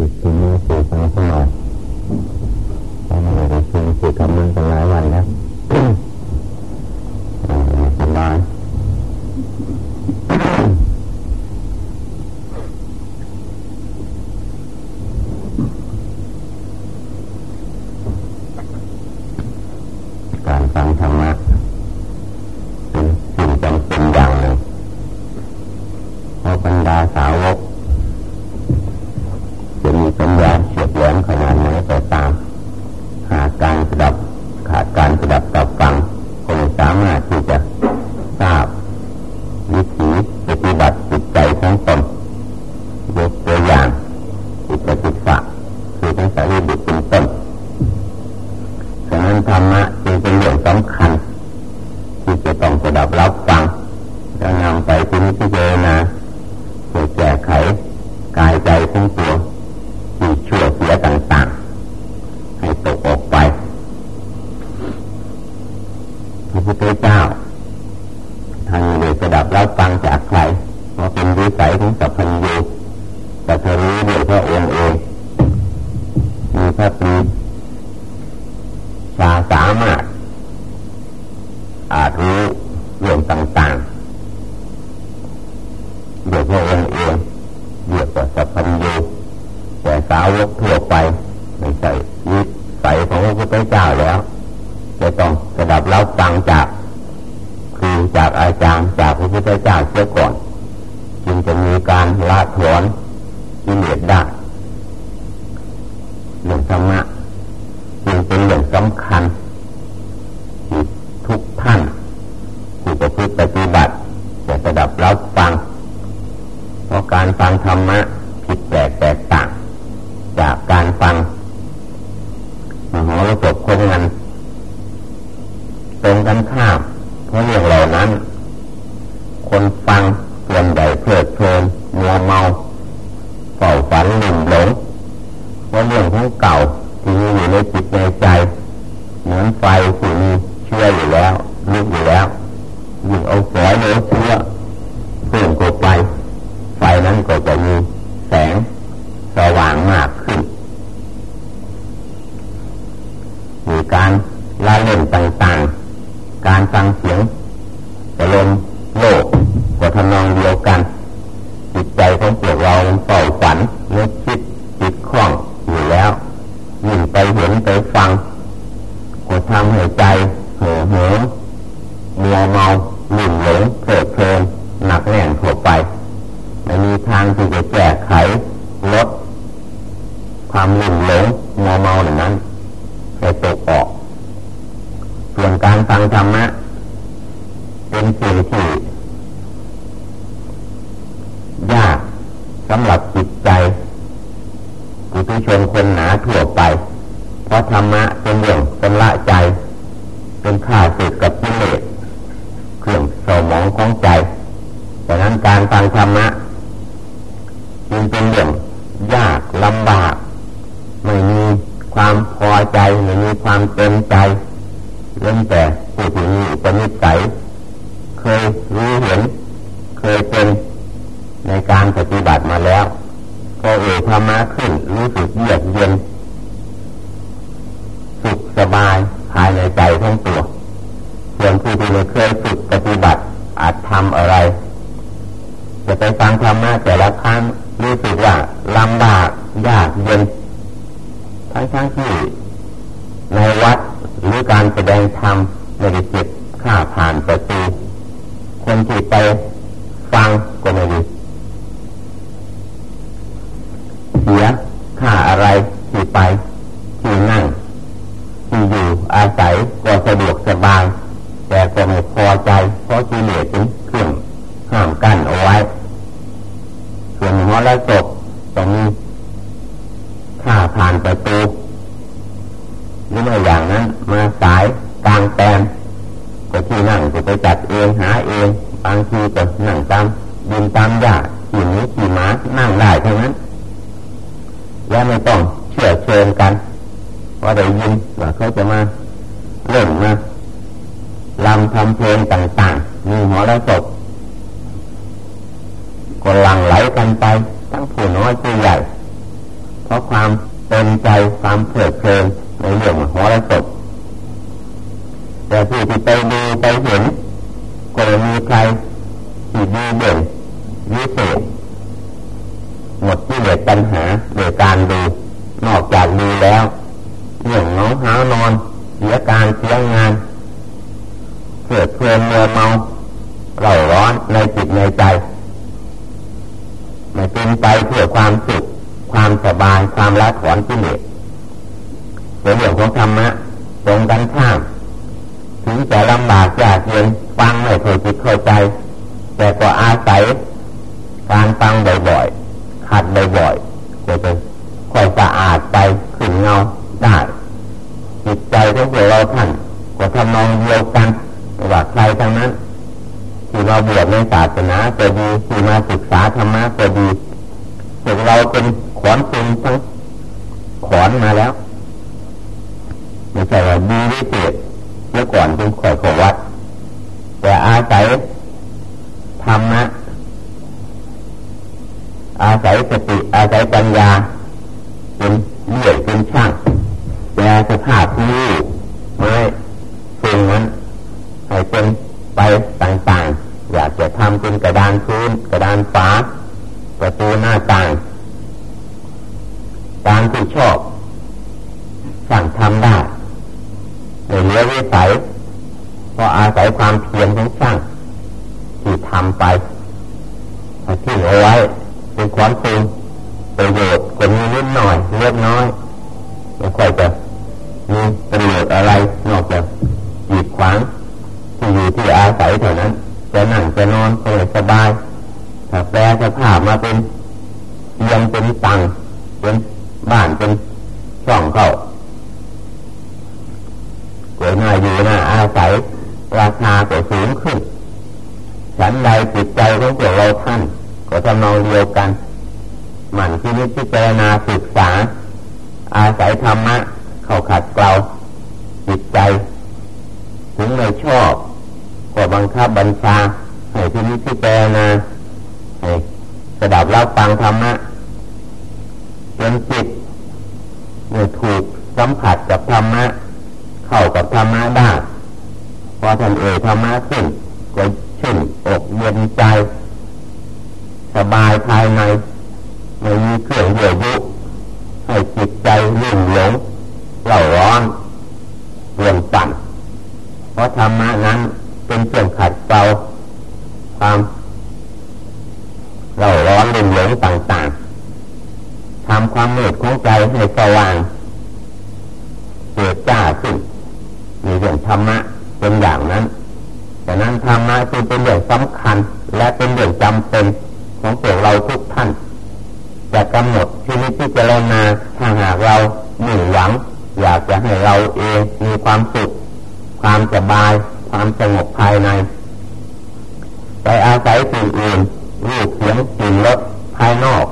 จิตที่นี้สู่ฟังเข้ามาเพราะเราได้คุยกำบมึงกันหลายวันแล้วสบายามารถ อาจรู้เรื่องต่างๆเด้วยพระองเองเรียกว่าสัพพัญญูแต่สาวกทั่วไปไม่ใช่ยึดใส่ของพระพุทธเจ้าแล้ว จะต้องระดับเล่าฟังจากคือจากอาจารย์จากพระพุทธเจ้าเสียก่อน จึงจะมีการละถอนกิเลสได้ ลำบาก เรื่องน้องหานอนเสียการเสียงานเกิดเพลินเมื่อเมาเร่าร้อนในจิตในใจไม่เป็นไปเพื่อความสุขความสบายความละถอนกิเลสในเรื่องของธรรมะตรงกันข้ามถึงจะลำบากยากเย็นฟังไม่เคยจิตเข้าใจ แต่ก็อาศัยการฟังบ่อยๆขัดบ่อยๆก็จะค่อยสะอาดไปขึ้นเงา ได้จิตใจของเราท่านก็ทำนองเดียวกันว่าใครทั้งนั้นที่เราบวชในศาสนาก็ดีที่มาศึกษาธรรมะก็ดีพวกเราเป็นขอนเป็นทั้งขอนมาแล้วไม่ใช่ว่าดีวิเศษเมื่อก่อนเป็นข่อยขวัด แต่อาศัยธรรมะอาศัยสติอาศัยปัญญาเป็นเลื่อยเป็นช่าง แต่สภาพที่ไม่สิ่งนั้นให้เป็นไปต่างๆ อยากจะทำเป็นกระดานพื้นกระดานฟ้าประตูหน้าต่างตามที่ชอบสั่งทำได้ในเรื่องวิสัยเพราะอาศัยความเพียรของช่างที่ทำไปที่เอาไว้เป็นความจริงประโยชน์ก็มีนิดหน่อยเล็กน้อยไม่ค่อยจะ มีประโยชน์อะไรนอกจากหยีดขวางที่อยู่ที่อาศัยเท่านั้นจะนั่งจะนอนก็สบายถ้าแปลสภาพมาเป็นเตียงเป็นตังเป็นบ้านเป็นช่องเข้าเกิดมาอยู่น่าอาศัยราคาก็สูงขึ้นฉันใดจิตใจของพวกเราท่านก็ทำนองเดียวกันหมั่นที่นิพจารณาศึกษา อาศัยธรรมะ เข้าขัดเกลาจิตใจ ถึงไม่ชอบก็บังคับบัญชาให้ที่นิพจารณาให้สดับรับฟังธรรมะจนจิตเมื่อถูกสัมผัสกับธรรมะเข้ากับธรรมะได้พอท่านเอ่ยธรรมะขึ้นก็ชื่นอกเย็นใจ สบายภายในไม่มีเครื่องเยื่อยุให้จิตใจลื่นหลง เล่าร้อนเรื่องปั่น เพราะธรรมะนั้นเป็นเครื่องขัดเกลาความเล่าร้อนลื่นหลงต่างๆทำความมืดของใจให้สว่างเกิดจ้าขึ้นมีเรื่องธรรมะเป็นอย่างนั้นแต่นั้นธรรมะจึงเป็นเรื่องสำคัญ และเป็นเรื่องจำเป็นของพวกเราทุกท่านจะกำหนดที่นี้ที่จะเล่นาถ้าหากเราหนึ่งหวัง อยากจะให้เราเองมีความสุข ความสบาย ความสงบภายใน ไปอาศัยสิ่งอื่นรูปเสียงกลิ่นรสภายนอก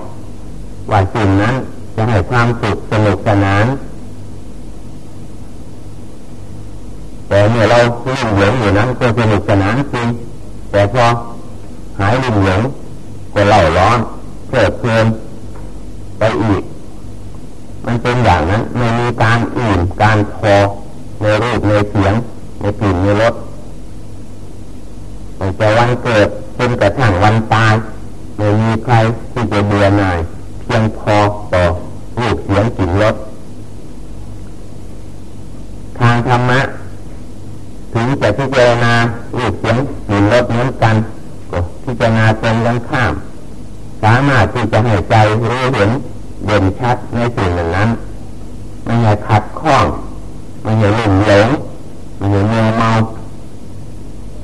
ว่าสิ่งนั้นจะให้ความสุขสนุกสนาน แต่เมื่อเราลุ่มหลงอยู่นั้นก็สนุกสนานจริงแต่พอหายลุ่มหลงก็เล่าร้อนเพลิดเพลินไปอีก มันเป็นอย่างนั้นไม่มีการอื่นการพอในรูปในเสียง ในกลิ่นในรสแต่วันเกิดเป็นกระทั่งวันตายไม่มีใครที่จะเบื่อหน่ายเพียงพอต่อรูปเสียงกลิ่นรสทางธรรมะ ถึงจะพิจารณารูปเสียงกลิ่นรสเหมือนกันก็พิจารณาตรงกันข้าม สามารถที่จะให้ใจรู้เห็นเด่นชัดในสิ่งนั้น ไม่ให้ขัดข้อง มันอย่าหลงหลงไม่ให้เมาเมา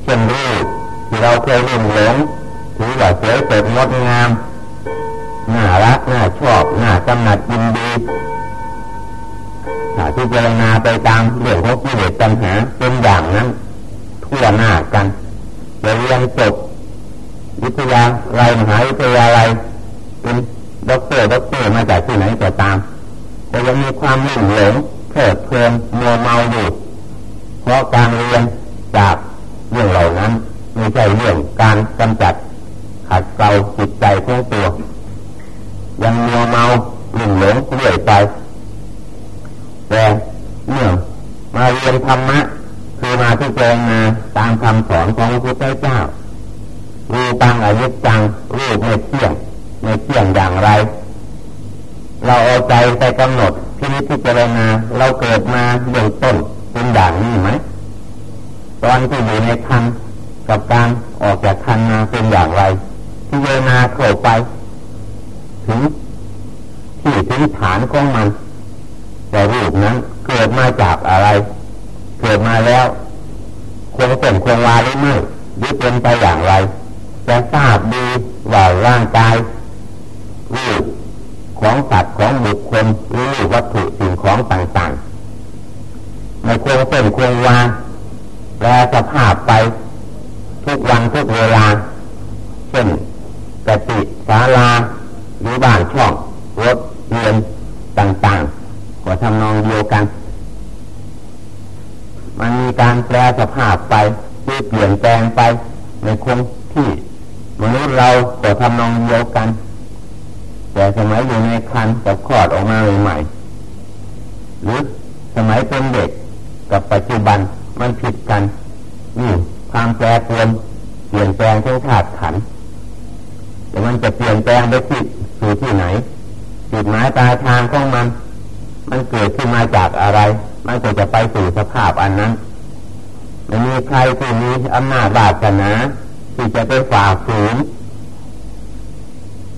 เช่นรูปที่เราเคยหลงหลงถือว่าสวยสดงดงามน่ารักน่าชอบน่ากำหนัดยินดีถ้าพิจารณาไปตามเรื่องของกิเลสตัณหาเป็นอย่างนั้นทั่วหน้ากันเรียนจบวิทยาลัยมหาวิทยาลัยเป็นด็อกเตอร์ด็อกเตอร์มาจากที่ไหนก็ตามแต่ยังมีความหลงหลงเพลิดเพลินมัวเมาอยู่เพราะการเรียนจากเรื่องเหล่านั้นไม่ใช่เรื่องการกำจัดขัดเกลาจิตใจของตัว ยังมัวเมาหลงหลง เรื่อยไปแต่เมื่อมาเรียนธรรมะคือมาที่เจงมาตามคำสอนของพระพุทธเจ้ารูปังอนิจจังรูปไม่เที่ยงไม่เที่ยงอย่างไร เราเอาใจไปกำหนดที่นี้ที่เจรณาเราเกิดมาเบื้องต้นเป็นอย่างนี้ไหมตอนที่อยู่ในคันกับการออกจากคันมาเป็นอย่างไรที่เจรณาเข้าไป ถึงที่ถึงฐานของมันแต่รูปนั้นเกิดมาจากอะไร เกิดมาแล้ว คงเป็นคงวาหรือไม่หรือเป็นไปอย่างไร จะทราบดีว่าร่างกายรูปของสัตว์ของบุคคลหรือวัตถุสิ่งของต่างๆในคงเป็นคงวาแปลสภาพไปทุกวันทุกเวลาเช่นกติศาลาหรือบ้านช่องรถเรือนต่างๆก็ทำนองเดียวกัน การแปลสภาพไปที่เปลี่ยนแปลงไปในคงที่มนุษย์เราก็ทำนองเดียวกัน แต่สมัยอยู่ในคันกับคลอดออกมาใหม่หรือสมัยเป็นเด็กกับปัจจุบันมันผิดกันนี่ความแปรปรวนเปลี่ยนแปลงทั้งธาตุขันแต่มันจะเปลี่ยนแปลงไปที่สู่ที่ไหนจุดหมายปลายทางของมัน มันเกิดขึ้นมาจากอะไร มันก็จะไปสู่สภาพอันนั้น ม่มีใครที่มีอำนาจบาสนาที่จะไปฝ่าฝืน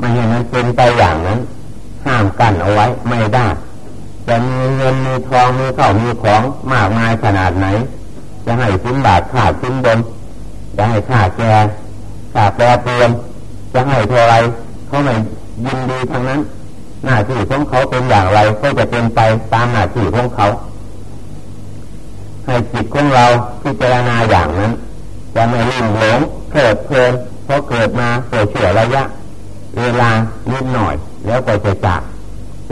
มันเห็นมันเป็นไปอย่างนั้น ห้ามกั้นเอาไว้ไม่ได้จะมีเงินมีทองมีข้าวมีของมากมายขนาดไหน จะให้สิ้นบาทขาดสิ้นบนจะให้ขาดแก่ขาดแปรเปลี่ยนจะให้เท่าไรเขาไม่ยินดีทั้งนั้น หน้าที่ของเขาเป็นอย่างไรก็จะเป็นไปตามหน้าที่ของเขา ให้จิตของเราพิจารณาอย่างนั้นจะไม่ลืมหลงเกิดเพลินเพราะเกิดมาเกิดเฉื่อระยะ เวลานิดหน่อย แล้วก็จะจาก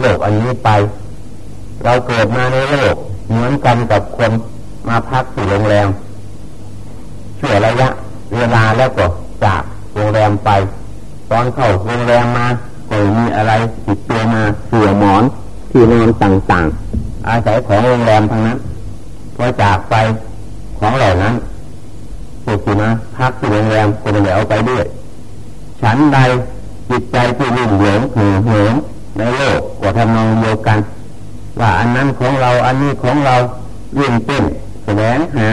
โลกอันนี้ไป เราเกิดมาในโลกเหมือนกันกับคนมาพักที่โรงแรมเฉื่อระยะ เวลาแล้วก็จากโรงแรมไป ตอนเข้าโรงแรมมาก็มีอะไรติดตัวมาเสื่อหมอนที่นอนต่างๆ อาศัยของโรงแรมทั้งนั้น พอจากไปของเหล่านั้นพวกที่มาพักที่โรงแรมก็ไม่ได้เอาไปด้วย ฉันใดจิตใจที่รุ่งเหลงหือเหิมในโลกก็ทำนองเดียวกัน ว่าอันนั้นของเราอันนี้ของเราวิ่งเต้นแสวงหา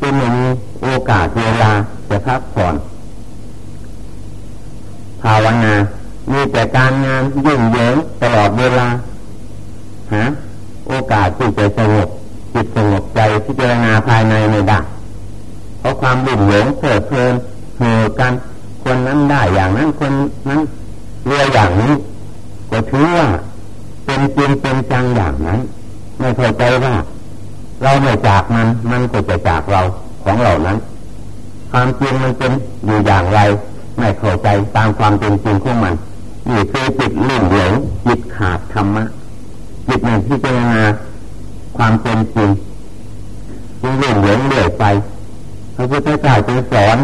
จนไม่มีโอกาสเวลาจะพักผ่อนภาวนามีแต่การงานยุ่งเหยิงตลอดเวลาฮะโอกาสที่จะสงบ จิตสงบใจพิจารณาภายในไม่ได้เพราะความบุ่นหลงเกิดเพลินเหื่อกันคนนั้นได้อย่างนั้นคนนั้นเรืออย่างนี้ก็ถือว่าเป็นจริงเป็นจังอย่างนั้น ไม่เข้าใจว่า เราไม่จากมันมันก็จะจากเราของเหล่านั้น ความจริงมันเป็นอยู่อย่างไร ไม่เข้าใจตามความเป็นจริงของมันนี่คือจิตลุ่มหลงจิตขาดธรรมะจิตหนึ่งที่เจรณา ความเป็นจริงจึงลุ่มหลงเลื่อยไปพระพุทธเจ้าจึงสอน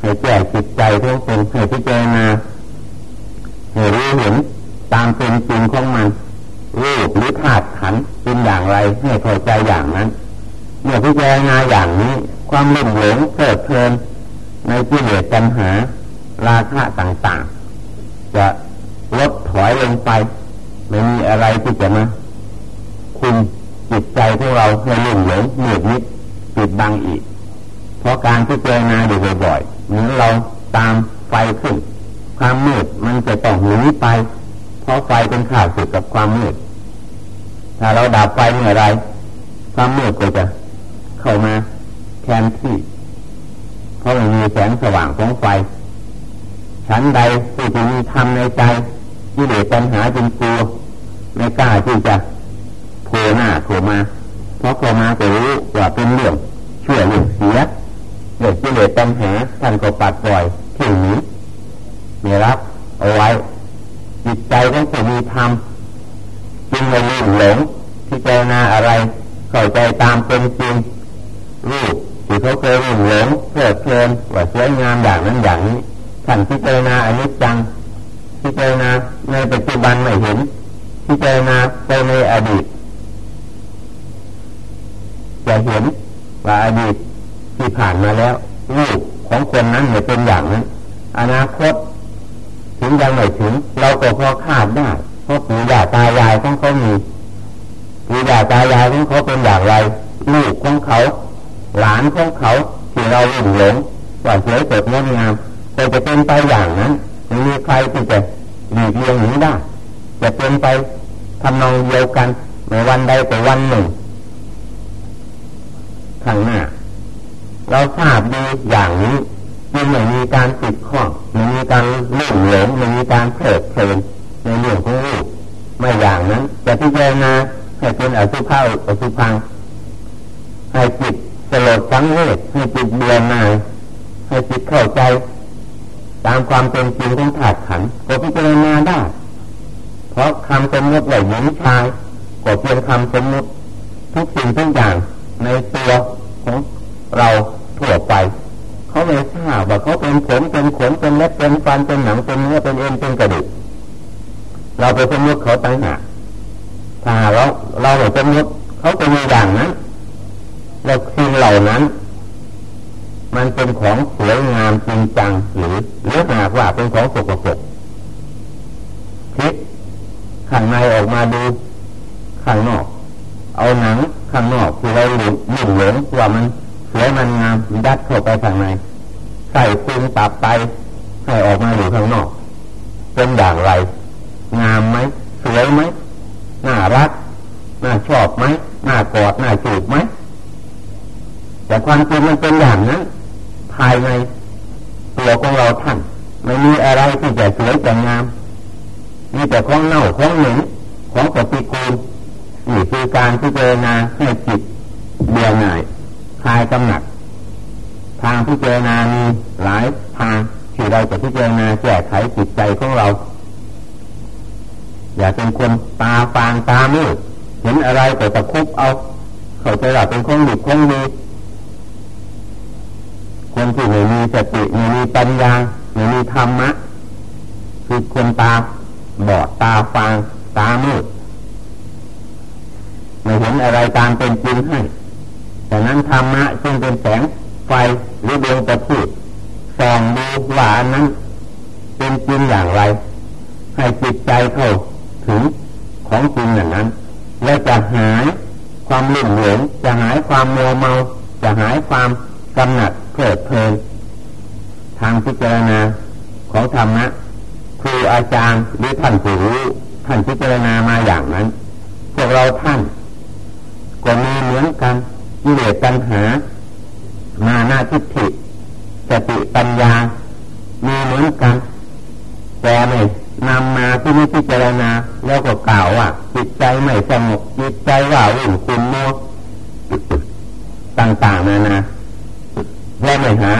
ให้แก่จิตใจทุกคนให้พิจารณาให้รู้เห็นตามเป็นจริงของมันรูปหรือธาตุขันเป็นอย่างไรให้เข้าใจอย่างนั้นเมื่อพิจารณาอย่างนี้ ความลุ่มหลงเกิดเพลินในกิเลสปัญหา ราคะต่างๆ จะลดถอยลงไป ไม่มีอะไรที่จะมาคุม จิตใจของเราให้ลุ่มหลงเหนื่อยนิดปิดบังอีก เพราะการที่เจรนาอยู่บ่อยๆเหมือนเราตามไฟขึ้น ความมืดมันจะต้องหนีไป เพราะไฟเป็นข่าวสุดกับความมืด ถ้าเราดับไฟเมื่อไร ความมืดก็จะเข้ามาแทนที่ เพราะมันมีแสงสว่างของไฟฉันใดที่จะมีธรรมในใจกิเลสปัญหาจนกลัวไม่กล้าที่จะ โผล่หน้าโผล่มาเพราะโผล่มาจะรู้ว่าเป็นเรื่องเชื่อเรื่องเสียเรื่องกิเลสปัญหาท่านก็ปัดปล่อยทิ้งนี้ไม่รับเอาไว้จิตใจต้องมีธรรมจึงไม่ลืมหลงที่เจนาอะไรเข้าใจตามเป็นจริงรูปที่เขาเคยลืมหลงเพลิดเพลินว่าสวยงามอย่างนั้นอย่างนี้ท่านพิจารณาอนิจจังพิจารณาในปัจจุบันไม่เห็นพิจารณาไปในอดีต จะเห็นว่าอดีตที่ผ่านมาแล้วลูกของคนนั้นไม่เป็นอย่างนั้น อนาคต ถึงยังไม่ถึง เราก็พอคาดได้เพราะปู่ย่าตายายของเขามีปู่ย่าตายายของเขาเป็นอย่างไร ลูกของเขา หลานของเขาที่เราหลงหลงว่าสวยสดงดงามก็จะเป็นไปอย่างนั้นไม่มีใครที่จะหลีกเลี่ยงหนีได้จะเป็นไปทำนองเดียวกันในวันใดแต่วันหนึ่ง ข้างหน้า เราทราบดีอย่างนี้ยังไม่มีการติดข้องไม่มีการลุ่มหลงไม่มีการเพลิดเพลินในเรื่องของรูปไม่อย่างนั้นจะพิจารณาให้เป็นอสุภะอสุพังให้จิตสลดสังเวชให้จิตเบื่อหน่ายให้จิตเข้าใจ ตามความเป็นจริงของถาดขันก็พิจารณาได้ เพราะคำสมมติเหล่าหญิงชายก็เพียงคำสมมติทุกสิ่งทุกอย่าง ในตัวของเราทั่วไปเขาไม่ทราบว่าเขาเป็นผมเป็นขนเป็นเล็บเป็นฟันเป็นหนังเป็นเนื้อเป็นเอ็นเป็นกระดูกเราไปสมมติเขาตั้งหากถ้าเราเราไปสมมติเขาเป็นอย่างนั้นแล้วสิ่งเหล่านั้น มันเป็นของสวยงามจริงจังหรือหรือหากว่าเป็นของสกปรกคิดข้างในออกมาดูข้างนอก เอาหนัง ข้างนอกที่เราหลุดหลุ่มหลงว่ามันสวยมันงามยัดเข้าไปข้างในใส่ปรุงตับไปให้ออกมาอยู่ข้างนอก เป็นอย่างไร งามไหมสวยไหมน่ารักน่าชอบไหมน่ากอดน่าจูบไหมแต่ความจริงมันเป็นอย่างนั้นภายในตัวของเราท่านไม่มีอะไรที่จะสวยจะงามมีแต่ของเน่าของหนึ่งของปฏิกูล นี่คือการพิจารณาให้จิตเบื่อหน่ายคลายกำหนัดทางพิจารณามีหลายทางที่เราจะพิจารณาแก้ไขจิตใจของเรา อย่าเป็นคนตาฟางตามืดเห็นอะไรแต่ตะคุบเอา เขาจะว่าเป็นคนดีคนดีคนที่ไม่มีสติไม่มีปัญญาไม่มีธรรมะคือคนตาบอดตาฟางตามืด ไม่เห็นอะไรตามเป็นจริงให้แต่นั้นธรรมะซึ่งเป็นแสงไฟหรือดวงประทีปส่องดูว่านั้น เป็นจริงอย่างไร ให้จิตใจเข้าถึงของจริงอย่างนั้น และจะหายความลุ่มหลงจะหายความมัวเมา จะหายความกำหนัดเพลิดเพลินทางพิจารณาของธรรมะครูอาจารย์หรือท่านผู้รู้ท่านพิจารณามาอย่างนั้นพวกเราท่าน ก็มีเหมือนกันกิเลสตัณหา มาหน้าทิฏฐิสติปัญญา มีเหมือนกันแต่ไม่นำมาที่นี่พิจารณาแล้วก็กล่าวว่าจิตใจไม่สงบจิตใจว่าวุ่นคุณโมต่างๆนานาและไม่หา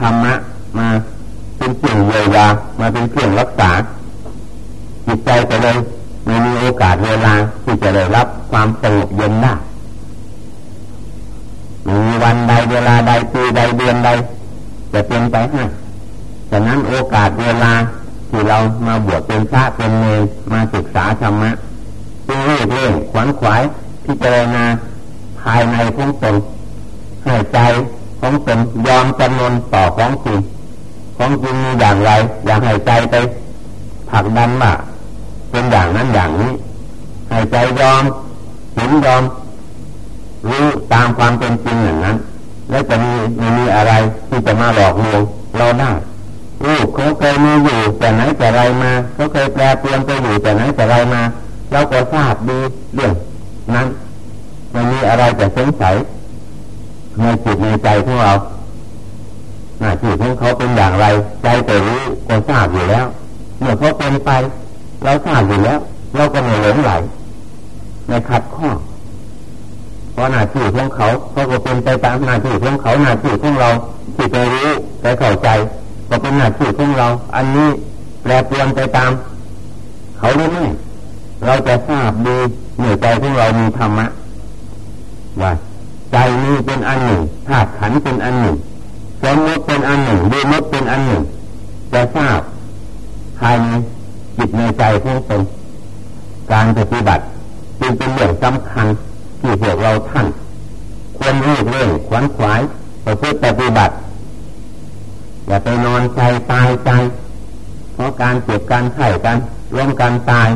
ธรรมะมาเป็นเครื่องเยียวยามาเป็นเครื่องรักษา จิตใจก็เลยไม่มีโอกาสเวลาที่จะได้รับความสงบเย็นได้ มีวันใดเวลาใดปีใดเดือนใด จะเป็นไปให้ฉะนั้นโอกาสเวลาที่เรามาบวชเป็นพระเป็นเนรมาศึกษาธรรมะจึงเรียกเร่งขวัญขวายพิจารณาภายในของตนให้ใจของตนยอมจำนนต่อของจริงของจริงมีอย่างไร อย่ากให้ใจไปผลักดันว่าเป็นอย่างนั้นอย่างนี้ให้ใจยอมเห็นยอม รู้ตามความเป็นจริงอย่างนั้น แล้วจะมีไม่มีอะไรที่จะมาหลอกลวงเราได้รูปเขาเคยมีอยู่แต่ไหนแต่ไรมาเขาเคยแปลเปลี่ยนไปอยู่แต่ไหนแต่ไรมาเราก็ทราบดีเรื่องนั้นไม่มีอะไรจะสงสัยในจิตในใจของเราหน้าที่ของเขาเป็นอย่างไร ใจแต่รู้ก็ทราบอยู่แล้ว เมื่อเขาเป็นไป เราทราบอยู่แล้ว เราก็ไม่หลงไหลในขัดข้อ เพราะหน้าที่ของเขาเขาก็เป็นไปตามหน้าที่ของเขาหน้าที่ของเราที่จะรู้ไปเข้าใจ ก็เป็นหน้าที่ของเรา อันนี้แปรเปลี่ยนไปตาม เขาหรือไม่เราจะทราบดีเหนื่อยใจของเรามีธรรมะว่าใจนี้เป็นอันหนึ่งธาตุขันเป็นอันหนึ่งสมมติเป็นอันหนึ่งดีมดเป็นอันหนึ่งจะทราบภายในจิตในใจของตนการปฏิบัติจึงเป็นเรื่องสำคัญ ที่พวกเราท่าน ควรรีบเร่งขวนขวายประพฤติปฏิบัติ อย่าไปนอนใจตายใจ เพราะการเจ็บการไข้กันร่วมกันตาย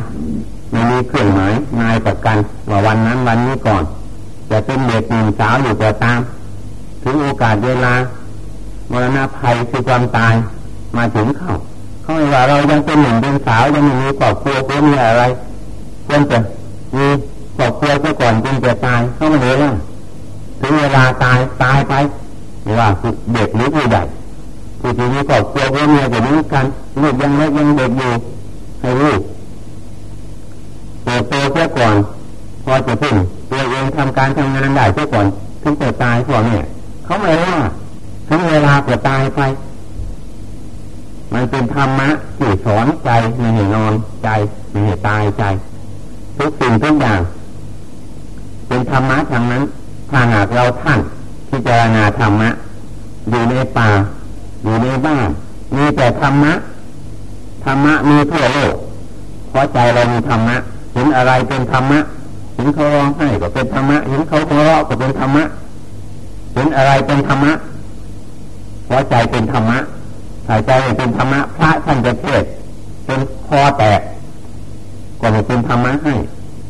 ไม่มีเครื่องหมายนายกับกันว่าวันนั้นวันนี้ก่อน จะเป็นเด็กหนุ่มสาวอยู่ก็ตาม ถึงโอกาสเวลามรณะภัยคือความตายมาถึงเขาเขาว่าเรายังเป็นหนุ่มเป็นสาวยังไม่มีครอบครัวเพื่อมีอะไรควรจะมี ครอบครัวซะก่อนจึงจะตายเขาไม่เลยล่ะถึงเวลาตายตายไปไม่ว่าเด็กหรือผู้ใหญ่ผู้ที่มีครอบครัวเพื่อมีจะนี้กันลูกยังเล็กยังเด็กอยู่ให้ลูกเติบโตเสียก่อนพอจะพึ่งตัวเองทำการทำงานได้เสียก่อนถึงจะตายพ่อแม่ยเขาไม่ว่าทั้งเวลาก็ตายไป มันเป็นธรรมะที่สอนใจไม่ให้นอนใจไม่ให้ตายใจ ทุกสิ่งทุกอย่าง เป็นธรรมะทางนั้น ถ้าหากเราท่านพิจารณาธรรมะ อยู่ในป่า อยู่ในบ้านมีแต่ธรรมะธรรมะมีทั่วโลกเพราะใจเรามีธรรมะเห็นอะไรเป็นธรรมะเห็นเขาร้องไห้ก็เป็นธรรมะเห็นเขาหัวเราะก็เป็นธรรมะเห็นอะไรเป็นธรรมะหัวใจเป็นธรรมะหายใจเป็นธรรมะพระท่านจะเทศเป็นคอแตกก็ไม่เป็นธรรมะให้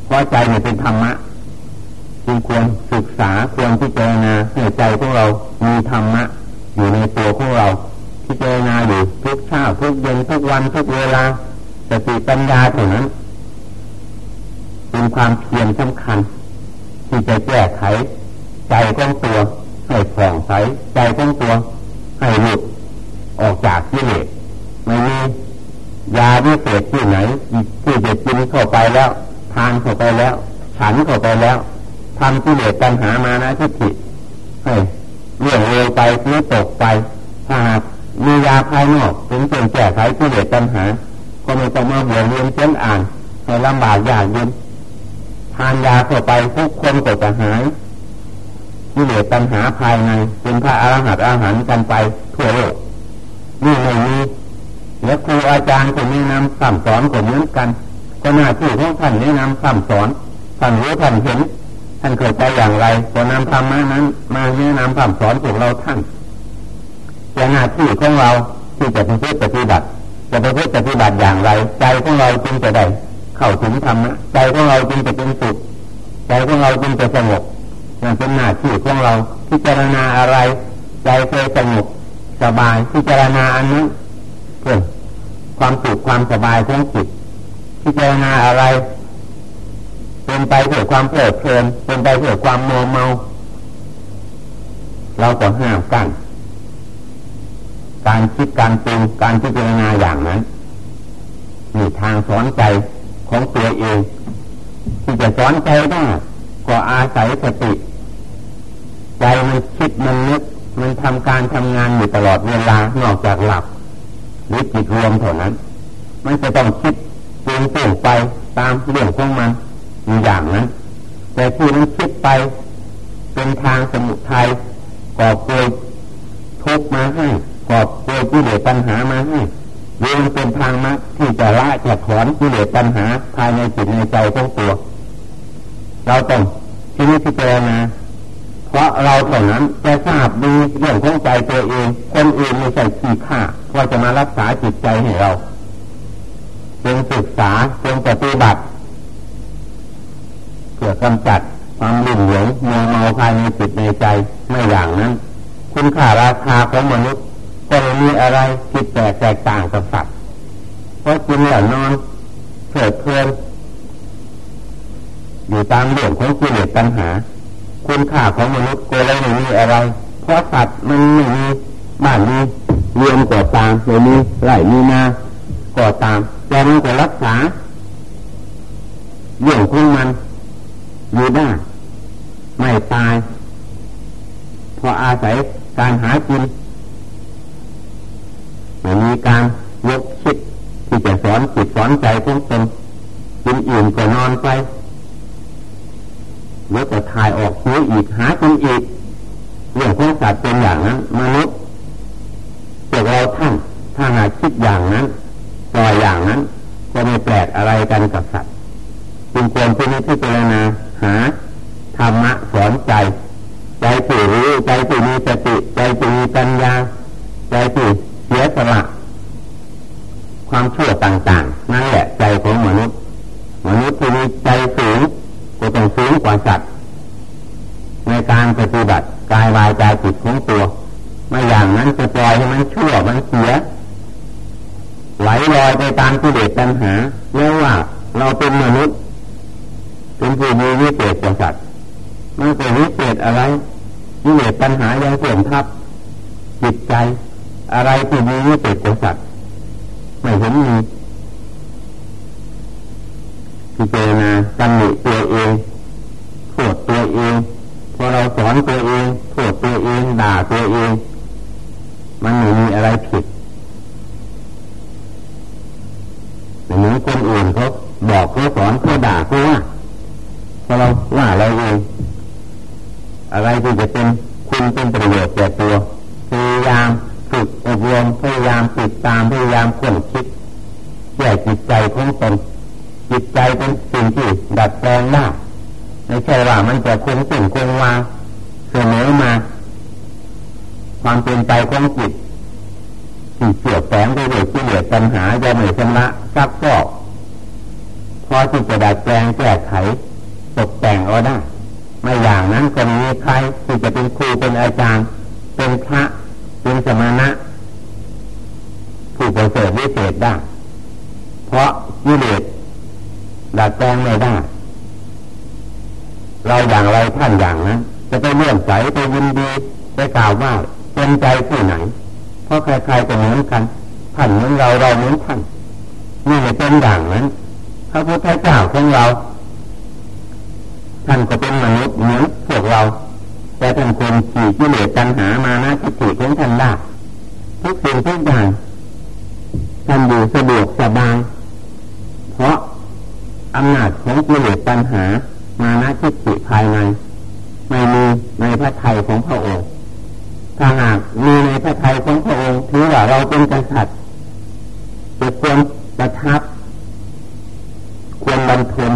หัวใจไม่เป็นธรรมะ จึงควรศึกษาควรพิจารณาให้ใจของเรามีธรรมะ อยู่ในตัวของเราพิจารณาอยู่ทุกเช้าทุกเย็นทุกวันทุกเวลาสติปัญญาเท่านั้นเป็นความเพียรสำคัญ ที่จะแก้ไข ใจของตัวให้ผ่องใสใจของตัว ให้หลุดออกจากกิเลสไม่มียาวิเศษที่ไหนที่จะกินเข้าไปแล้ว ทานเข้าไปแล้ว ฉันเข้าไปแล้ว ทำกิเลสปัญหามานะทิฏฐิให้เรื่องเร็วไปนี้ตกไปถ้าหากมียาภายนอกถึงเพียงแก้ไขกิเลสปัญหา ก็ไม่ต้องมาหัวเรียนเช่นอ่านให้ลำบากยากเย็นทานยาเข้าไปทุกคนก็จะหายกิเลสปัญหาภายในเป็นพระอรหันต์อาหารกันไปทั่วโลกนี่ไม่มีและครูอาจารย์คนแนะนำสั่งสอนก็เหมือนกันก็หน้าที่ของท่านแนะนำสั่งสอนท่านรู้ท่านเห็น ท่านเคยใจอย่างไรก็นำธรรมะนั้น มาแนะนำสั่งสอนพวกเราท่านแต่หน้าที่ของเราที่จะเป็นผู้ปฏิบัติ จะเป็นผู้ปฏิบัติอย่างไร ใจของเราจึงจะได้เข้าถึงธรรมะใจของเราจึงจะเป็นสุขใจของเราจึงจะสงบมันเป็นหน้าที่ของเราพิจารณาอะไร ใจเคยสงบสบายพิจารณาอันนั้นเพื่อความสุขความสบายของจิตพิจารณาอะไร เป็นไปเพื่อความเพลิดเพลินเป็นไปเพื่อความโมเมา เราก็ห้ามกันการคิดการปรุงการพิจารณาอย่างนั้นมีทางสอนใจของตัวเอง ที่จะสอนใจได้ก็อาศัยสติ ใจมันคิดมันนึกมันทำการทำงานอยู่ตลอดเวลานอกจากหลับหรือจิตรวมเท่านั้น มันจะต้องคิดปรุงแต่งไปตามเรื่องของมัน อยู่อย่างนั้นแต่ที่มันคิดไปเป็นทางสมุทัยก่อเกิดทุกมาให้ก่อเกิดกิเลสปัญหามาให้เรื่องเป็นทางมรรคที่จะละจะถอนกิเลสปัญหาภายในจิตในใจของตัว เราต้องที่นี้พิจารณาเพราะเราเท่านั้นจะทราบดีเรื่องของใจตัวเองคนอื่นไม่ใช่ขี้ข้าว่าจะมารักษาจิตใจให้เราเพียงศึกษาเพียงปฏิบัติ พื่อกำจัดความหลุ่มหลงมัวเมาภายในจิตในใจไม่อย่างนั้น คุณค่าราคาของมนุษย์ก็ไม่มีอะไรผิดแปลกแตกต่างกับสัตว์เพราะกินหลับนอนเถิดเพลินอยู่ตามเรื่องของกิเลสปัญหา คุณค่าของมนุษย์ก็เลยไม่มีอะไร เพราะสัตว์มันไม่มีบ้านมีเรียนก่อตามไม่มีไร่มีนาก่อตามแต่มันก็รักษาเรื่องของมัน อยู่ได้ไม่ตายเพราะอาศัยการหากินไม่มีการยกคิดที่จะสอนจิตสอนใจของตนกินอิ่มก็นอนไปเดี๋ยวก็ถ่ายออกหิวอีกหากินอีกเรื่องของสัตว์เป็นอย่างนั้นมนุษย์พวกเราท่านถ้าหากคิดอย่างนั้นปล่อยอย่างนั้น ก็ไม่แปลกอะไรกันกับสัตว์จึงควรที่นี้พิจารณา หาธรรมะสอนใจ ใจที่รู้ใจที่มีสติใจที่มีปัญญา ใจที่เสียสละความชั่วต่างๆ นั่นแหละใจของมนุษย์มนุษย์ที่มีใจสูงก็ต้องสูงกว่าสัตว์ในการปฏิบัติกายวายใจจิตของตัวไม่อย่างนั้นจะปล่อยให้มันชั่วมันเสียไหลลอยไปตามกิเลสปัญหาเรียกว่าเราเป็นมนุษย์ เป็นผู้มีวิเศษกว่าสัตว์มันเป็นวิเศษอะไรกิเลสปัญหายังเสื่อมทับจิตใจอะไรที่มีวิเศษกว่าสัตว์ไม่เห็นมีพิจารณาตำหนิตัวเองโทษตัวเองพอเราสอนตัวเองโทษตัวเองด่าตัวเอง มันไม่มีอะไรผิดเหมือนคนอื่นเขาบอกเขาสอนเขาด่าเขาว่า เราว่าเราเองอะไรที่จะเป็นคุณเป็นประโยชน์แก่ตัวพยายามฝึกอบรมพยายามติดตามพยายามค้นคิดแก้จิตใจของตนจิตใจเป็นสิ่งที่ดัดแปลงได้ไม่ใช่ว่ามันจะคงสิ่งคงวาเสมอมา ความเป็นไปของจิตที่เกี่ยวแฝงไปด้วยที่เหลือปัญหาจะไม่ชำระซักฟอกพอที่จะดัดแปลงแก้ไข ตกแต่งเอาได้ ไม่อย่างนั้นก็มีใครที่จะเป็นครูเป็นอาจารย์ เป็นพระเป็นสมณะผู้ประเสริฐวิเศษได้ เพราะยิเลสดัดแปลงไม่ได้ เราอย่างไรท่านอย่างนั้น จะไปเลื่อมใสไปยินดีไปกล่าวว่าเป็นใจที่ไหน เพราะใครๆก็เหมือนกันท่านเหมือนเราเราเหมือนท่านนี่เป็นอย่างนั้นพระพุทธเจ้าของเรา ท่านก็เป็นมนุษย์เหมือนพวกเรา แต่ท่านคนขี่กิเลสตัณหามานะทิฏฐิของท่านได้ทุกสิ่งทุกอย่างท่านอยู่สะดวกสบายเพราะอำนาจของกิเลสตัณหามานะทิฏฐิภายในไม่มีในพระทัยของพระองค์ถ้าหากมีในพระทัยของพระองค์ถือว่าเราเป็นกษัตริย์จะควรประทับควรบรรทน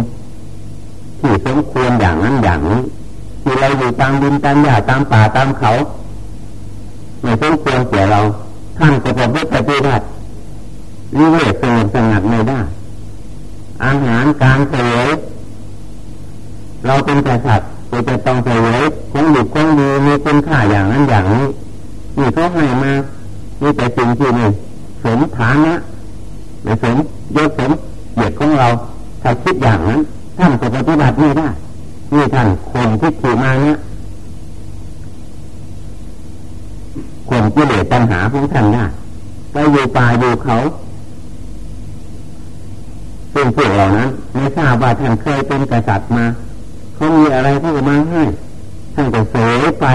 ที่สมควรอย่างนั้นอย่างนี้ที่เราอยู่ตามดินตามหญ้าตามป่าตามเขาไม่สมควรเสียเราท่านจะประพฤติปฏิบัติวิเวกสงบสงัดไม่ได้ อาหารการเสวยเราเป็นกษัตริย์เราจะต้องไปไว้ของดีของดีมีคุณค่าอย่างนั้นอย่างนี้นี่เขาให้มานี่แต่สิ่งที่นี่สมฐานะไม่สมยศสมเหยียดของเราถ้าคิดอย่างนั้น ท่านจะปฏิบัติไม่ได้นี่ท่านคนที่ขี่มาเนี่ยคนกิเลสปัญหาของท่านได้ไปอยู่ป่าอยู่เขาซึ่งพวกเหล่านั้นไม่ทราบว่าท่านเคยเป็นกษัตริย์มาเขามีอะไรเขาก็มาให้ท่านก็สวยไป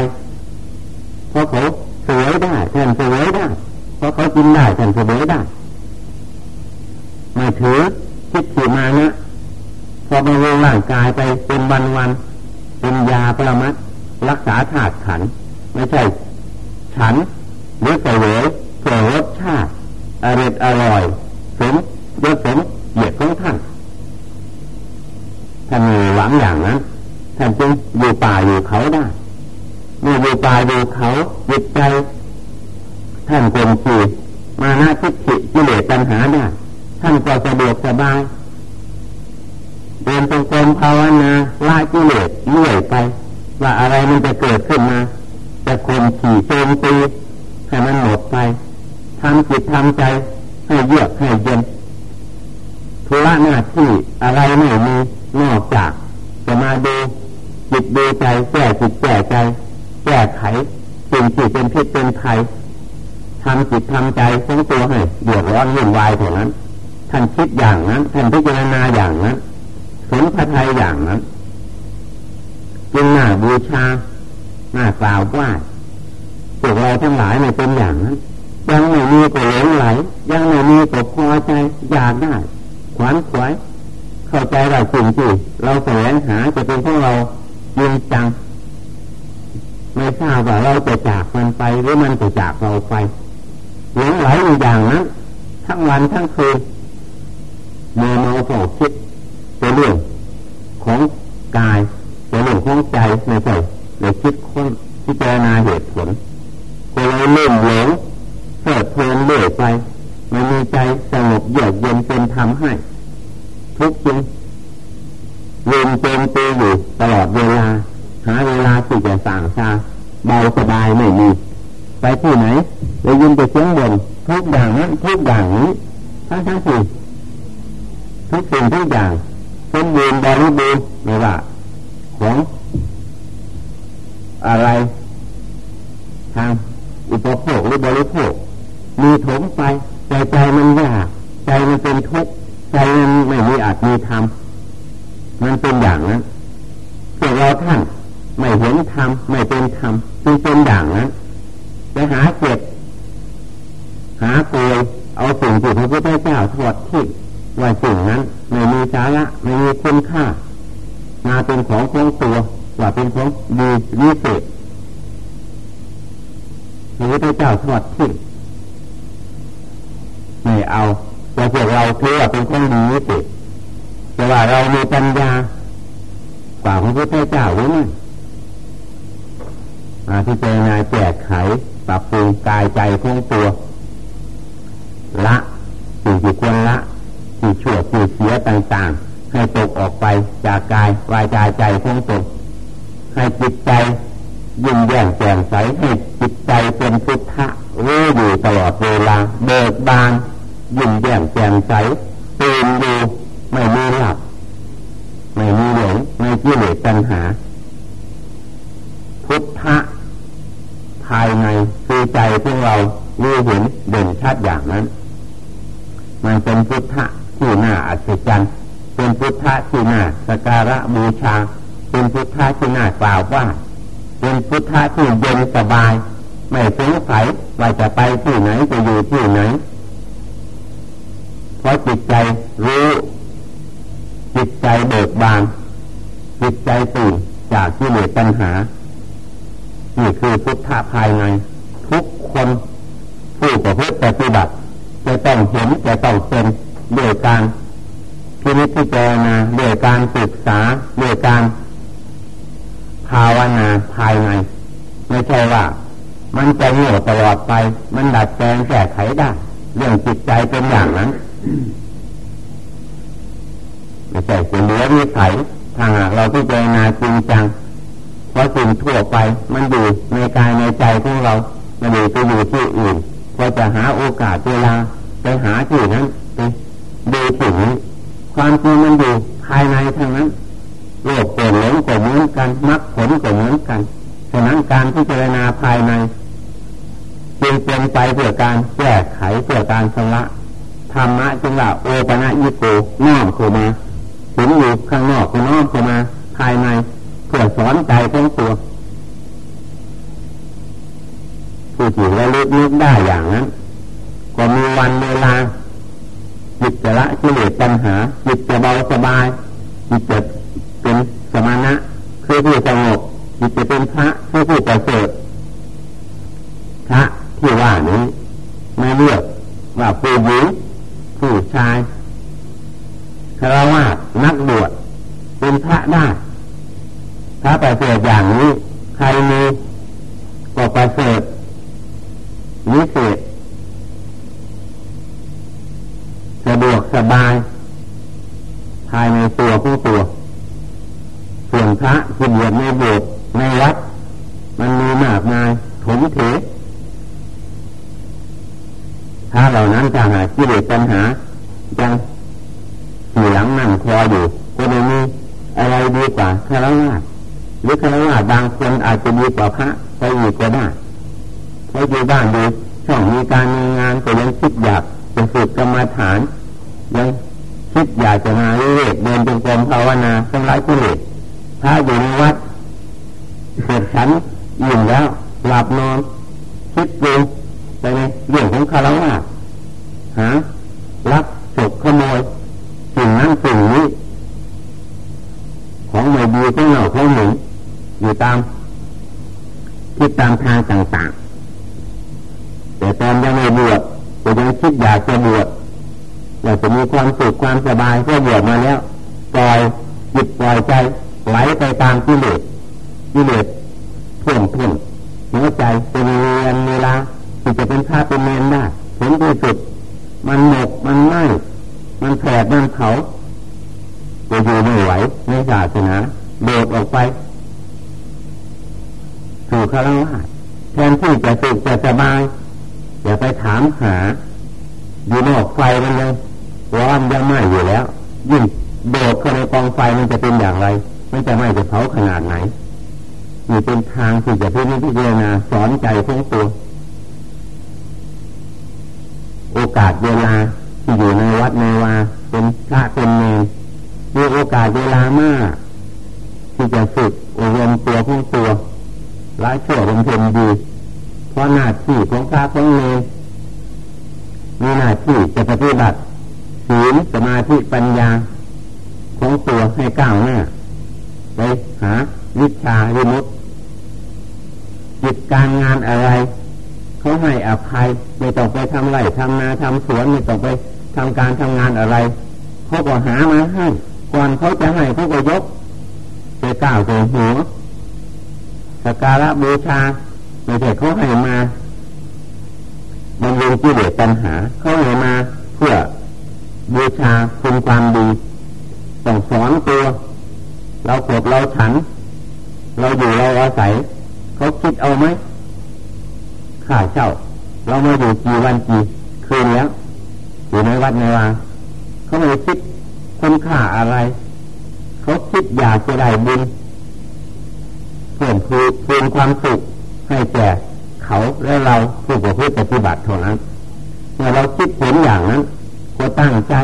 เพราะเขาเสวยได้ท่านเสวยได้เพราะเขากินได้ท่านเสวยได้ไม่ถือคิดขี่มานะ พอมาเวร่างกายไปเป็นวันวันเป็นยาประมัดรักษาธาตุขัน ไม่ใช่ ฉันหรือเสวยเพื่อรสชาติอร่อยอร่อยสมยศสมเหยียดของท่านท่านมีหวังอย่างนั้นท่านจึงอยู่ป่าอยู่เขาได้เมื่ออยู่ป่าอยู่เขาจิตใจ ท่านเป็นขีมานาทิฏฐิกิเลสปัญหาได้ท่านก็สะดวกสบาย เดินตรงกรมภาวนาละกิเลสเลื่อยไป ว่าอะไรมันจะเกิดขึ้นมาจะคมขี่โจมตีให้มันหมดไปทำจิตทำใจให้เยือกให้เย็นธุระหน้าที่อะไรไม่มีนอกจากจะมาดูจิตดูใจแก้จิตแก้ใจ แก้ไขสิ่งที่เป็นพิษเป็นภัยทำจิตทำใจของตัวให้เดือดร้อนวุ่นวายเท่านั้นท่านคิดอย่างนั้นท่านพิจารณาอย่างนั้น สนพระทัยอย่างนั้นจึงหน้าบูชาหน้ากล่าวว่าพวกเราทั้งหลายไม่เป็นอย่างนั้น ยังไม่มีก็หลงไหล ยังไม่มีก็พอใจอยากได้ขวัญขวายเข้าใจเราสิ่งที่เราแสวงหาจะเป็นพวกเราจริงจัง ไม่ทราบว่าเราจะจากมันไปหรือมันจะจากเราไปหลงไหลอยู่อย่างนั้นทั้งวันทั้งคืนเมื่อเมาเฝ้าคิด เป็นเรื่องของกายแต่เรื่องของใจไม่ใช่เลยคิดค้นพิจารณาเหตุผลก็เลยเล่นหลงเพิดเพลินเลื่อยไปไม่มีใจสงบเยือกเย็นเป็นธรรมให้ ทุกสิ่งลืมเต็มตีอยู่ตลอดเวลา หาเวลาที่จะสั่งชาเบาสบายไม่มีไปที่ไหนได้ยินแต่เสียงบ่นทุกอย่างนั้นทุกอย่างนี้ทั้งทั้งสี่ทุกสิ่งทุกอย่าง สมบูรณ์บริบูรณ์ไม่ว่าของอะไร ทางอุปโภคหรือบริโภค มีถมไปใจใจมันยากใจมันเป็นทุกข์ใจมันไม่มีอาจมีธรรมมันเป็นอย่างนั้นพวกเราท่านไม่เห็นธรรมไม่เป็นธรรมจึงเป็นอย่างนั้นไปหาเก็บหาเกยเอาสิ่งที่พระพุทธเจ้าทอดทิ้ง ว่าสิ่งนั้นไม่มีสาระไม่มีคุณค่า มาเป็นของของตัวว่าเป็นของดีวิเศษพระพุทธเจ้าทอดทิ้งไม่เอาแต่พวกเราถือว่าเป็นของดีวิเศษแต่ว่าเรามีปัญญากว่าพระพุทธเจ้าหรือไม่มาที่เจนาแจกไขปรับปรุงกายใจของตัว ละสิ่งที่ควรละที่ ชั่วที่เสียต่างๆ ให้ตกออกไปจากกายวายใจใจของตนให้จิตใจยิ่งแย่งแจ่มใสให้จิตใจเป็นพุทธะรู้อยู่ตลอดเวลาเบิกบานยิ่งแย่งแจ่มใสตื่นอยู่ไม่มีหลับ ไม่มีหลงไม่กิเลสปัญหา พุทธะภายในคือใจที่เรารู้เห็นเด่นชัดอย่างนั้น มันเป็นพุทธะ ที่น่าอัศจรรย์เป็นพุทธะที่น่าสการะบูชา เป็นพุทธะที่น่ากล่าวว่า เป็นพุทธะที่เย็นสบาย ไม่สงสัยว่าจะไปที่ไหนจะอยู่ที่ไหนเพราะจิตใจรู้จิตใจเบิกบานจิตใจตื่นจากที่เหลือปัญหา นี่คือพุทธะภายใน ทุกคนผู้ประพฤติปฏิบัติจะต้องเห็นจะต้องเป็น ด้วยการพินิพิจารณาด้วยการศึกษาด้วยการภาวนาภายในไม่ใช่ว่า มันจะโง่ตลอดไป มันดัดแปลงแก้ไขได้ เรื่องจิตใจเป็นอย่างนั้นไม่ใช่เป็นเหลือวิสัยถ้าหากเราพิจารณาจริงจังเพราะสิ่งทั่วไป มันอยู่ในกายในใจของเรามันอยู่ไปอยู่ที่อื่นพอจะหาโอกาสเวลาไปหาที่นั้นไป ดูสิ่งนี้ความจริงมันอยู่ภายในทางนั้นโลกเปลี่ยนหลงก็เหมือนกันมรรคผลก็เหมือนกันฉะนั้นการพิจารณาภายในจึงเป็นไปเพื่อการแก้ไขเพื่อการชำระธรรมะจึงว่าโอปะนะยิโกน้อมเข้ามาถึงอยู่ข้างนอกก็น้อมเข้ามาภายในเพื่อสอนใจของตัวผู้ที่ระลึกนึกได้อย่างนั้นก็มีวันเวลา จิตจะละกิเลสปัญหา จิตจะเบาสบาย จิตจะเป็นสมานะคือผู้สงบจิตจะเป็นพระคือผู้ประเสริฐพระที่ว่านี้ไม่เลือกว่าผู้หญิงผู้ชายคารวะนักบวชเป็นพระได้พระประเสริฐอย่างนี้ ใครมีก็ประเสริฐนิเศษสะดวกสบาย ภายในตัวผู้ตัวส่วนพระที่บวชในโบสถ์ในวัดมันมีมากมายถมเถถ้าเหล่านั้นจะหากิเลสปัญหายังขี่หลังนั่งคออยู่ก็ไม่มีอะไรดีกว่าคารวะหรือคารวะบางคนอาจจะดีกว่าพระไปอีกก็ได้เพราะอยู่บ้านดูช่องมีการมีงานก็ยังคิดอยากจะฝึกกรรมฐาน ยังคิดอยากจะมาเรื่อยเดินจงกรมภาวนาทำลายกิเลสถ้าอยู่ในวัดเสร็จฉันยิ่งแล้ว หลับนอน คิดดูไปในเรื่องของคารวะหาลักฉกขโมยสิ่งนั้นสิ่งนี้ ของไม่ดีของเหน่าของหนึ่งอยู่ตามคิดตามทางต่างๆ แต่ตอนยังไม่บวชก็ยังคิดอยากจะบวชอยากจะมีความสุขความสบายก็บวชมาแล้วปล่อย จิตปล่อยใจไหลไปตามกิเลสกิเลสท่วมท่วมหัวใจเป็นเรียนเวลาที่จะเป็นข้าเป็นเมนได้ผลที่สุด มันหมกมันไหม้มันแผดมันเผาจะอยู่ไม่ไหวในศาสนาโดดออกไปสู่คารวะแทนที่จะสุขจะสบายอย่าไปถามหาอยู่นอกไฟมันเลยร้อนยังไหม้อยู่แล้ว ยิ่งโดดเข้าในกองไฟมันจะเป็นอย่างไรมันจะไหม้จะเผาขนาดไหนนี่เป็นทางที่จะพิพิจารณาสอนใจทั้งตัว โอกาสเวลาที่อยู่ในวัดในวาเป็นพระเป็นเนรมีโอกาสเวลามาก ที่จะฝึกอบรมตัวของตัวละชั่วบำเพ็ญดี เพราะหน้าที่ของพระของเนรมีหน้าที่จะปฏิบัติศีลสมาธิปัญญา ของตัวให้ก้าวหน้าไปหาวิชาวิมุตจิตการงานอะไรเขาให้อภัยไม่ต้องไปทำไรทำนาทำสวนไม่ต้องไปทำการทำงานอะไรเขาก็หามาให้ก่อนเขาจะให้เขาก็ยก ไปก้าวไปหัวสการะบูชาไม่ใช่เขาให้มาบำรุงกิเลสปัญหา เขาให้มาเพื่อบูชาคุณความดีต้องสอนตัว เราขดเราฉัน เราอยู่เราอาศัย เขาคิดเอาไหมค่าเช่า เรามาอยู่กี่วันกี่คืนแล้วอยู่ในวัดในวาเขาไม่คิดคุณค่าอะไร เขาคิดอยากจะได้บุญเพิ่มพูนความสุขให้แก่เขาและเราผู้ประพฤติปฏิบัติเท่านั้นเมื่อเราคิดเห็นอย่างนั้นก็ตั้งใจ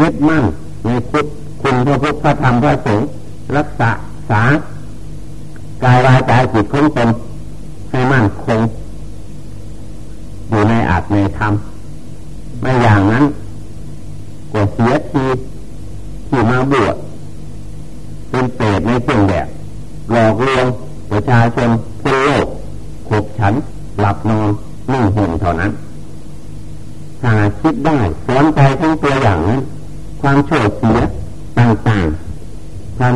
ยึดมั่นในคุดคุณพระพุทธธรรมพระสงฆ์รักษาสากายวายใจจิตของตนให้มั่นคง อยู่ในอาจในธรรมไม่อย่างนั้นก็เสียทีที่มาบวชเป็นเปรตในเครื่องแบบหลอกลวงประชาชนทั่วโลกขบฉัน หลับนอนนิ่งห่มเท่านั้นถ้าคิดได้สอนใจทั้งตัวอย่างนั้น ความโฉดเสียต่างๆความ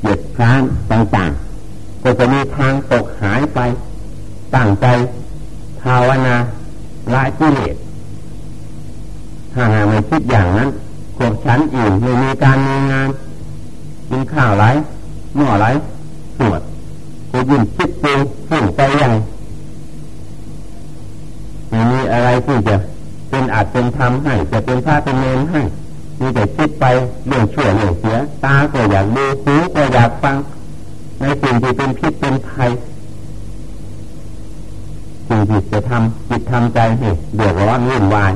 เหยียดคร้านต่างๆ ก็จะมีทางตกหายไปตั้งใจภาวนาละกิเลสถ้าหากไม่คิดอย่างนั้นขบฉันอื่นไม่มีการมีงานกินข้าวไรหม้อไรสวดก็ยิ่งคิดปูขึ้นไปใหญ่ไม่มีอะไรที่จะเป็นอาจเป็นธรรมให้ จะเป็นพระเป็นเนรให้ มีแต่คิดไปเรื่องชั่วเรื่องเสีย ตาก็อยากดูหูก็อยากฟัง ในสิ่งที่เป็นพิษเป็นภัยสิ่งที่จะทำจิตทำใจให้เดือดร้อนวุ่นวาย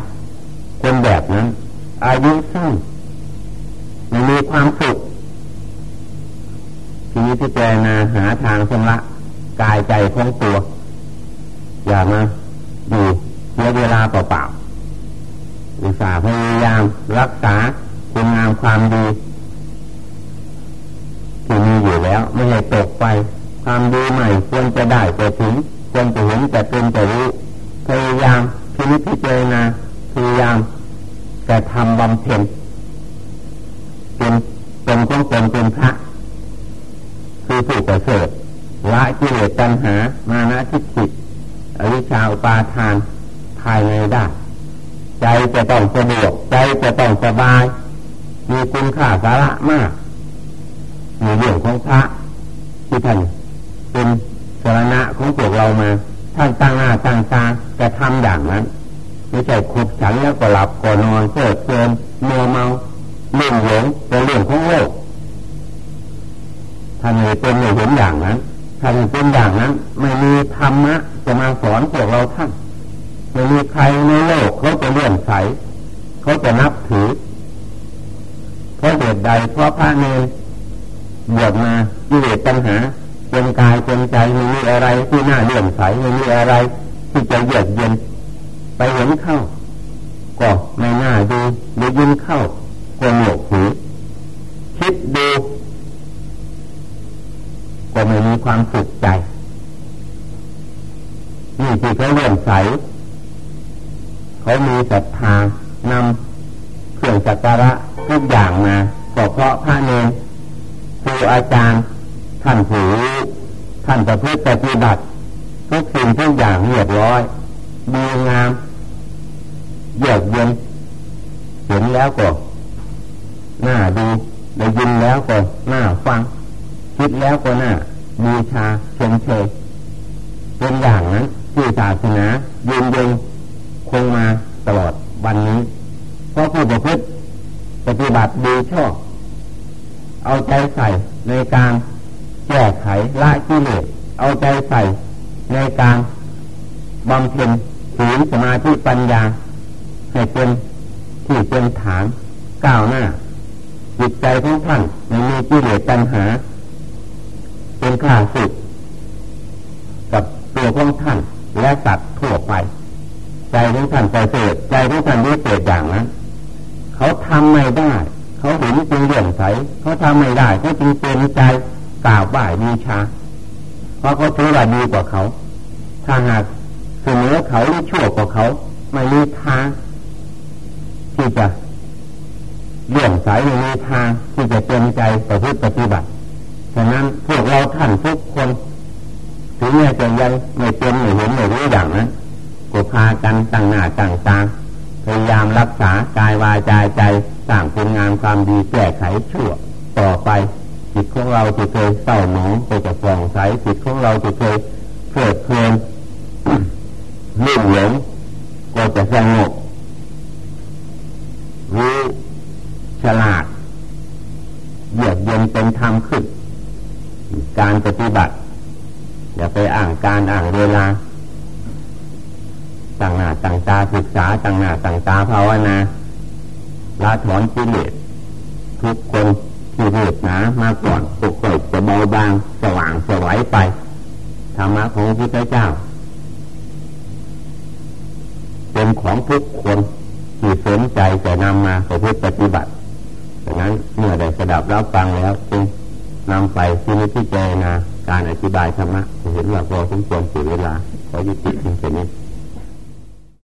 คนแบบนั้น อายุสั้นไม่มีความสุขทีนี้พิจารณาหาทางชำระกายใจของตัว อย่ามาดูเสียเวลาเปล่า ๆอุตส่าพยายามรักษาคุณงามความดีที่มีอยู่แล้วไม่ให้ตกไป ความดีใหม่ควรจะได้จะถึงควรจะเห็นจะเป็นจะรู้พยายามพินิจพิจารณาพยายามแต่ทำบำเพ็ญเป็นเป็นของตนเป็นพระคือผู้ประเสริฐละกิเลสตัณหา มานะทิฏฐิอวิชชาปาทานภายในได้ ใจจะต้องสะดวกใจะต้องสบาย มีคุณค่าสาระมากมีเรื่องของพระที่ท่านสารณะของพวกเรามา ท่านตั้งหน้าตั้งตาจะทำอย่างนั้น ไม่ใช่ขุบฉันแล้วก็หลับก็นอนเกิดเพลินมัวเมาเลื่องหลงเป็นเรื่องของโลกท่านไม่เป็นไม่เห็นอย่างนั้นท่านเป็นอย่างนั้น ไม่มีธรรมะจะมาสอนพวกเราท่านไม่มีใครในโลกเขาจะเลื่อนใสเขาจะนับถือเพราะเหตุใดเพราะพระเนรบวชมาีิเลสปัญหาเป็นกายเป็นใจไม่มีอะไรที่น่าเลื่อนใสไม่มีอะไร ที่จะเยือกเย็น ไปเห็นเข้า ก็ไม่น่าดูหรือยินเข้าก็หนวกหูคิดดูก็ไม่มี ความสุขใจนี่ที่เขาเลื่อนใส เขามีศรัทธานำเครื่องสักการะทุกอย่างมาก็เพราะพระเนรรูอาจารย์ ท่านผู้ท่านประพฤติปฏิบัติทุกสิ่งทุกอย่างเรียบร้อยดีงามเยือกเย็นเห็นแล้วก็หน้าดูได้ยินแล้วก็หน้าฟัง คิดแล้วก็น้า บูชาชมเชยเป็นอย่างนั้นที่ศาสนายืนยงคงมาตลอดวันนี้เพราะผู้ประพฤติปฏิบัติดีชอบ เอาใจใส่ในการแก้ไขละกิเลสเอาใจใส่ในการบำเพ็ญศีลสมาธิปัญญา ให้เป็นที่เป็นฐานก้าวหน้าจิตใจของท่านไม่มีกิเลสตัณหา เป็นข้าศึกกับตัวของท่านและสัตว์ทั่วไป ใจของท่านใจเสดใจของท่านวิเศษอย่างนั้นเขาทำไม่ได้ เขาเห็นจึงเลื่อนใสเขาทำไม่ได้เขาจึงเต็มใจกราวบไหว้บูชาเพราะเขาถือว่าดีกว่าเขา ถ้าหากเสนอเขาหรือชั่วกว่าเขา ไม่มีทางที่จะเลื่อนสายไม่มีทางที่จะเต็มใจประพฤติปฏิบัติ ฉะนั้นพวกเราท่านทุกคน ถึงแม้จะยังไม่เป็นไม่เห็นไม่รู้อย่างนั้นก็พากันตั้งหน้าตั้งตาพยายามรักษากายวาจาใจสร้างคุณงามความดีแก้ไขชั่วต่อไปจิตของเราจะเคยเศร้าหมองไปจะฟองใสจิตของเราจะเคยเพลิดเพลินลื่นหลงก็จะสงบรู้ฉลาดเยือกเย็นเป็นธรรมขึ้น การปฏิบัติ อย่าไปอ่างการอ่างเวลาต่างหน้าต่างตาศึกษาต่างหน้าต่างตาภาวนา ละถอนกิเล